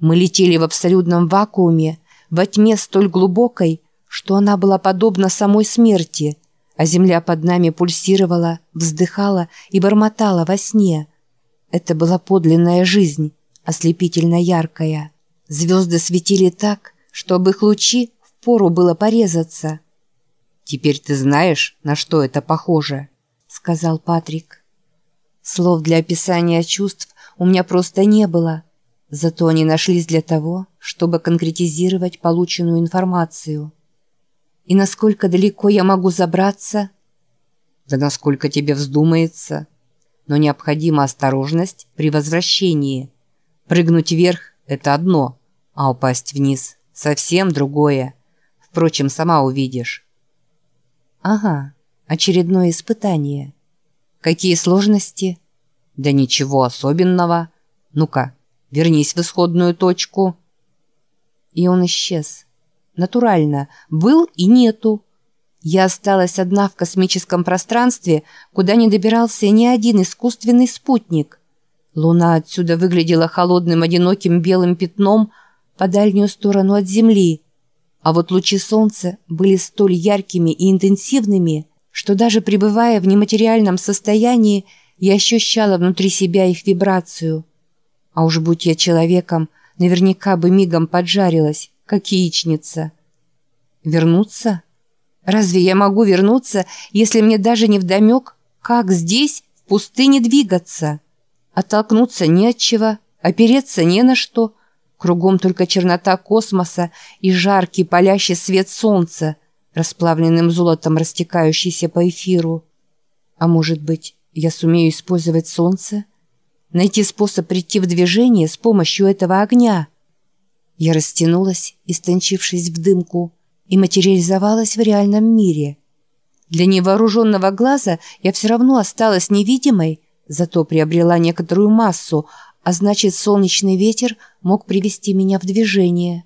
Мы летели в абсолютном вакууме, во тьме столь глубокой, что она была подобна самой смерти, а земля под нами пульсировала, вздыхала и бормотала во сне. Это была подлинная жизнь, ослепительно яркая. Звезды светили так, что об их лучи впору было порезаться. «Теперь ты знаешь, на что это похоже», — сказал Патрик. Слов для описания чувств у меня просто не было, зато они нашлись для того, чтобы конкретизировать полученную информацию. И насколько далеко я могу забраться? Да насколько тебе вздумается. Но необходима осторожность при возвращении. Прыгнуть вверх – это одно, а упасть вниз – совсем другое. Впрочем, сама увидишь. Ага, очередное испытание. Какие сложности? Да ничего особенного. Ну-ка, вернись в исходную точку. И он исчез. Натурально. Был и нету. Я осталась одна в космическом пространстве, куда не добирался ни один искусственный спутник. Луна отсюда выглядела холодным одиноким белым пятном по дальнюю сторону от Земли. А вот лучи солнца были столь яркими и интенсивными, что даже пребывая в нематериальном состоянии, я ощущала внутри себя их вибрацию. А уж будь я человеком, наверняка бы мигом поджарилась, как яичница. Вернуться? Разве я могу вернуться, если мне даже не вдомек, как здесь, в пустыне, двигаться? Оттолкнуться не от чего, опереться не на что — Кругом только чернота космоса и жаркий палящий свет солнца, расплавленным золотом растекающийся по эфиру. А может быть, я сумею использовать солнце? Найти способ прийти в движение с помощью этого огня? Я растянулась, истончившись в дымку, и материализовалась в реальном мире. Для невооруженного глаза я все равно осталась невидимой, зато приобрела некоторую массу, а значит, солнечный ветер мог привести меня в движение.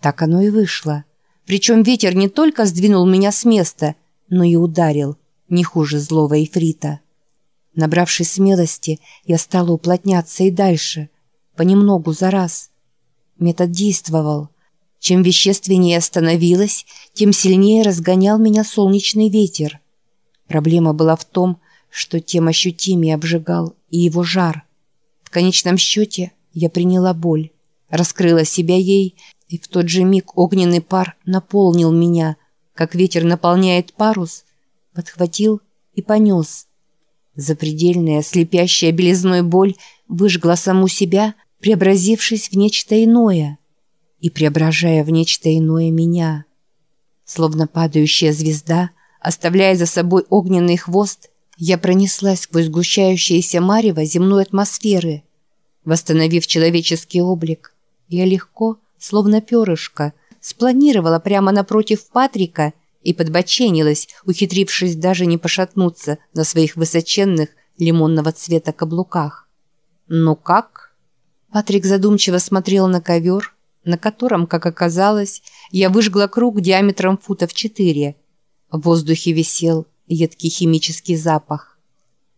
Так оно и вышло. Причем ветер не только сдвинул меня с места, но и ударил, не хуже злого эфрита. Набравшись смелости, я стала уплотняться и дальше, понемногу за раз. Метод действовал. Чем вещественнее становилось, тем сильнее разгонял меня солнечный ветер. Проблема была в том, что тем ощутимее обжигал и его жар – в конечном счете я приняла боль, раскрыла себя ей, и в тот же миг огненный пар наполнил меня, как ветер наполняет парус, подхватил и понес. Запредельная, слепящая белизной боль выжгла саму себя, преобразившись в нечто иное и преображая в нечто иное меня. Словно падающая звезда, оставляя за собой огненный хвост, я пронеслась сквозь сгущающееся марево земной атмосферы. Восстановив человеческий облик, я легко, словно перышко, спланировала прямо напротив Патрика и подбоченилась, ухитрившись даже не пошатнуться на своих высоченных лимонного цвета каблуках. «Ну как?» Патрик задумчиво смотрел на ковер, на котором, как оказалось, я выжгла круг диаметром футов четыре. В воздухе висел едкий химический запах.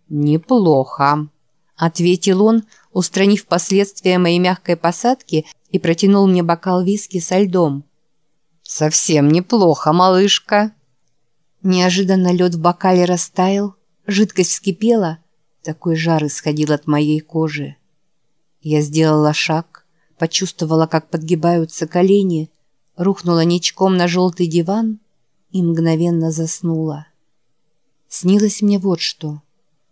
«Неплохо», — ответил он, устранив последствия моей мягкой посадки и протянул мне бокал виски со льдом. «Совсем неплохо, малышка». Неожиданно лед в бокале растаял, жидкость вскипела, такой жар исходил от моей кожи. Я сделала шаг, почувствовала, как подгибаются колени, рухнула ничком на желтый диван и мгновенно заснула. Снилось мне вот что.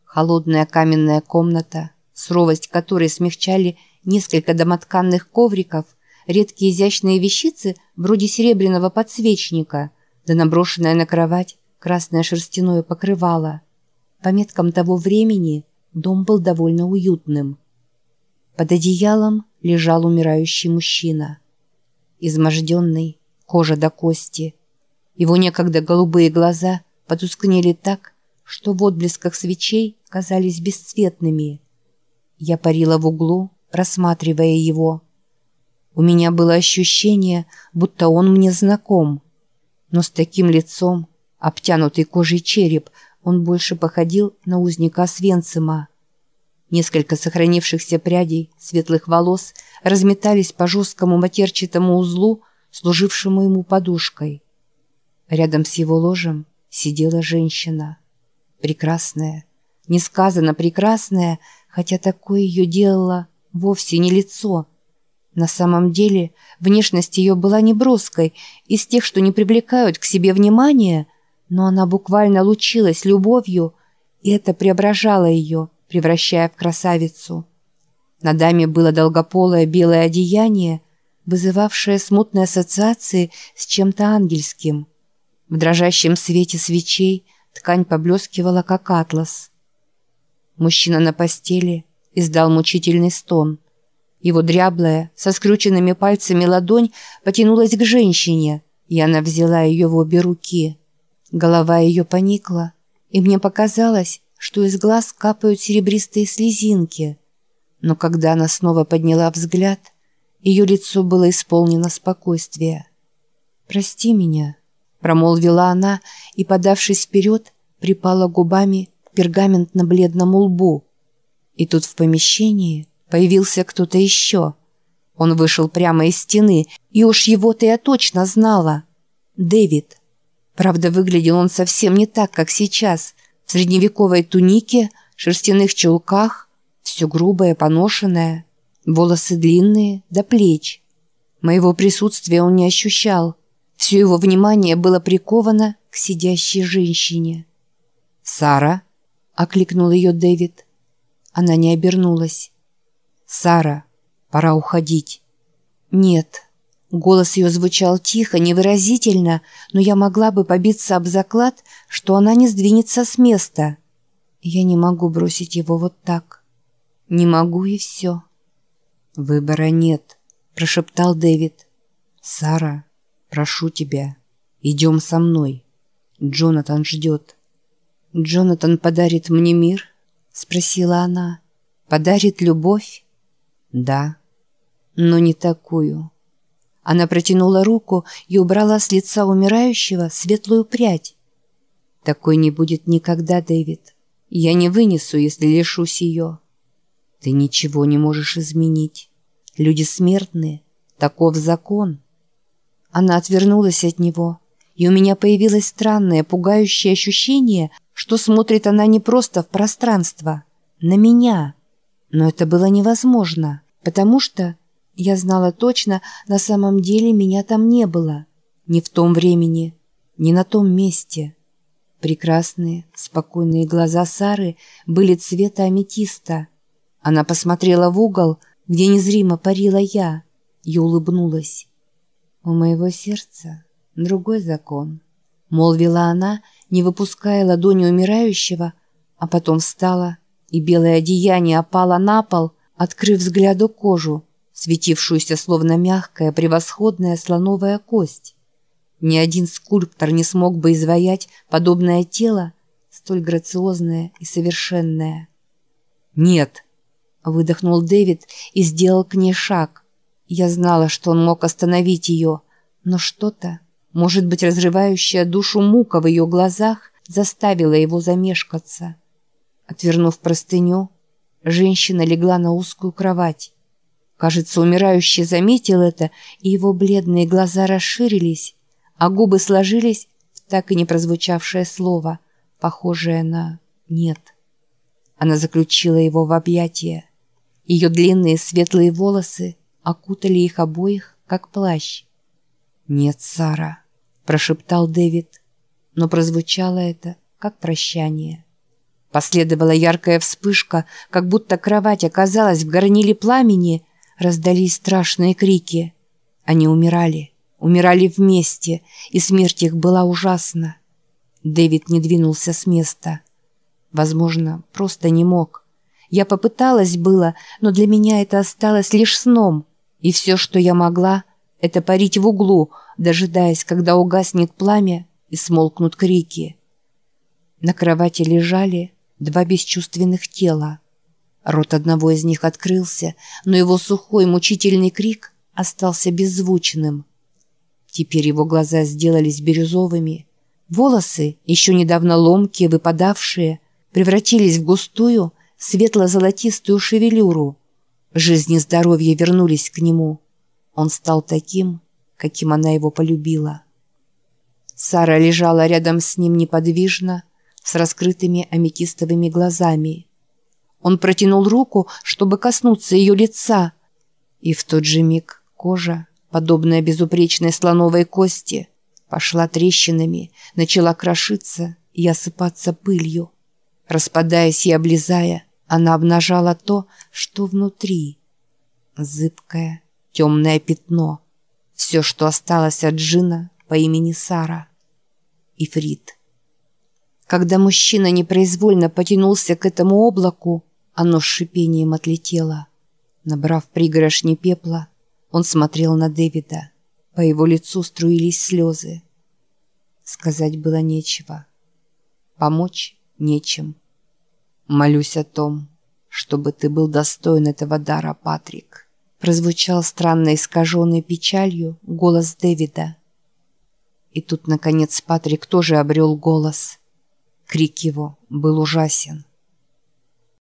Холодная каменная комната, суровость которой смягчали несколько домотканных ковриков, редкие изящные вещицы вроде серебряного подсвечника, да наброшенная на кровать красное шерстяное покрывало. По меткам того времени дом был довольно уютным. Под одеялом лежал умирающий мужчина. Изможденный, кожа до кости. Его некогда голубые глаза потускнели так, что в отблесках свечей казались бесцветными. Я парила в углу, рассматривая его. У меня было ощущение, будто он мне знаком. Но с таким лицом, обтянутый кожей череп, он больше походил на узника Свенцима. Несколько сохранившихся прядей светлых волос разметались по жесткому матерчатому узлу, служившему ему подушкой. Рядом с его ложем сидела женщина. Прекрасная, несказанно прекрасная, хотя такое ее делало вовсе не лицо. На самом деле внешность ее была не броской, из тех, что не привлекают к себе внимания, но она буквально лучилась любовью, и это преображало ее, превращая в красавицу. На даме было долгополое белое одеяние, вызывавшее смутные ассоциации с чем-то ангельским. В дрожащем свете свечей ткань поблескивала, как атлас. Мужчина на постели издал мучительный стон. Его дряблая, со скрюченными пальцами ладонь потянулась к женщине, и она взяла ее в обе руки. Голова ее поникла, и мне показалось, что из глаз капают серебристые слезинки. Но когда она снова подняла взгляд, ее лицо было исполнено спокойствия. «Прости меня», — промолвила она и, подавшись вперед, припала губами к пергаментно-бледному лбу. И тут в помещении появился кто-то еще. Он вышел прямо из стены, и уж его-то я точно знала. Дэвид. Правда, выглядел он совсем не так, как сейчас. В средневековой тунике, шерстяных чулках, все грубое, поношенное, волосы длинные, до плеч. Моего присутствия он не ощущал. Все его внимание было приковано к сидящей женщине. «Сара?» — окликнул ее Дэвид. Она не обернулась. «Сара, пора уходить». «Нет». Голос ее звучал тихо, невыразительно, но я могла бы побиться об заклад, что она не сдвинется с места. Я не могу бросить его вот так. Не могу и все. «Выбора нет», — прошептал Дэвид. «Сара, прошу тебя, идем со мной. Джонатан ждет». «Джонатан подарит мне мир?» — спросила она. «Подарит любовь?» «Да, но не такую». Она протянула руку и убрала с лица умирающего светлую прядь. «Такой не будет никогда, Дэвид. Я не вынесу, если лишусь ее. Ты ничего не можешь изменить. Люди смертные. Таков закон». Она отвернулась от него, и у меня появилось странное, пугающее ощущение, что смотрит она не просто в пространство, на меня. Но это было невозможно, потому что, я знала точно, на самом деле меня там не было. Ни в том времени, ни на том месте. Прекрасные, спокойные глаза Сары были цвета аметиста. Она посмотрела в угол, где незримо парила я, и улыбнулась. «У моего сердца другой закон», — молвила она, не выпуская ладони умирающего, а потом встала, и белое одеяние опало на пол, открыв взгляду кожу, светившуюся словно мягкая, превосходная слоновая кость. Ни один скульптор не смог бы изваять подобное тело, столь грациозное и совершенное. «Нет!» — выдохнул Дэвид и сделал к ней шаг. Я знала, что он мог остановить ее, но что-то может быть, разрывающая душу мука в ее глазах заставила его замешкаться. Отвернув простыню, женщина легла на узкую кровать. Кажется, умирающий заметил это, и его бледные глаза расширились, а губы сложились в так и не прозвучавшее слово, похожее на «нет». Она заключила его в объятия. Ее длинные светлые волосы окутали их обоих, как плащ. «Нет, Сара», — прошептал Дэвид, но прозвучало это как прощание. Последовала яркая вспышка, как будто кровать оказалась в горниле пламени, раздались страшные крики. Они умирали, умирали вместе, и смерть их была ужасна. Дэвид не двинулся с места. Возможно, просто не мог. Я попыталась было, но для меня это осталось лишь сном, и все, что я могла, это парить в углу, дожидаясь, когда угаснет пламя и смолкнут крики. На кровати лежали два бесчувственных тела. Рот одного из них открылся, но его сухой мучительный крик остался беззвучным. Теперь его глаза сделались бирюзовыми. Волосы, еще недавно ломкие, выпадавшие, превратились в густую, светло-золотистую шевелюру. Жизнь и здоровье вернулись к нему. Он стал таким, каким она его полюбила. Сара лежала рядом с ним неподвижно, с раскрытыми аметистовыми глазами. Он протянул руку, чтобы коснуться ее лица, и в тот же миг кожа, подобная безупречной слоновой кости, пошла трещинами, начала крошиться и осыпаться пылью. Распадаясь и облизая, она обнажала то, что внутри. Зыбкое, темное пятно. Все, что осталось от Джина по имени Сара. Ифрит. Когда мужчина непроизвольно потянулся к этому облаку, оно с шипением отлетело. Набрав пригорошни пепла, он смотрел на Дэвида. По его лицу струились слезы. Сказать было нечего. Помочь нечем. Молюсь о том, чтобы ты был достоин этого дара, Патрик. Прозвучал странно искаженный печалью голос Дэвида. И тут, наконец, Патрик тоже обрел голос. Крик его был ужасен.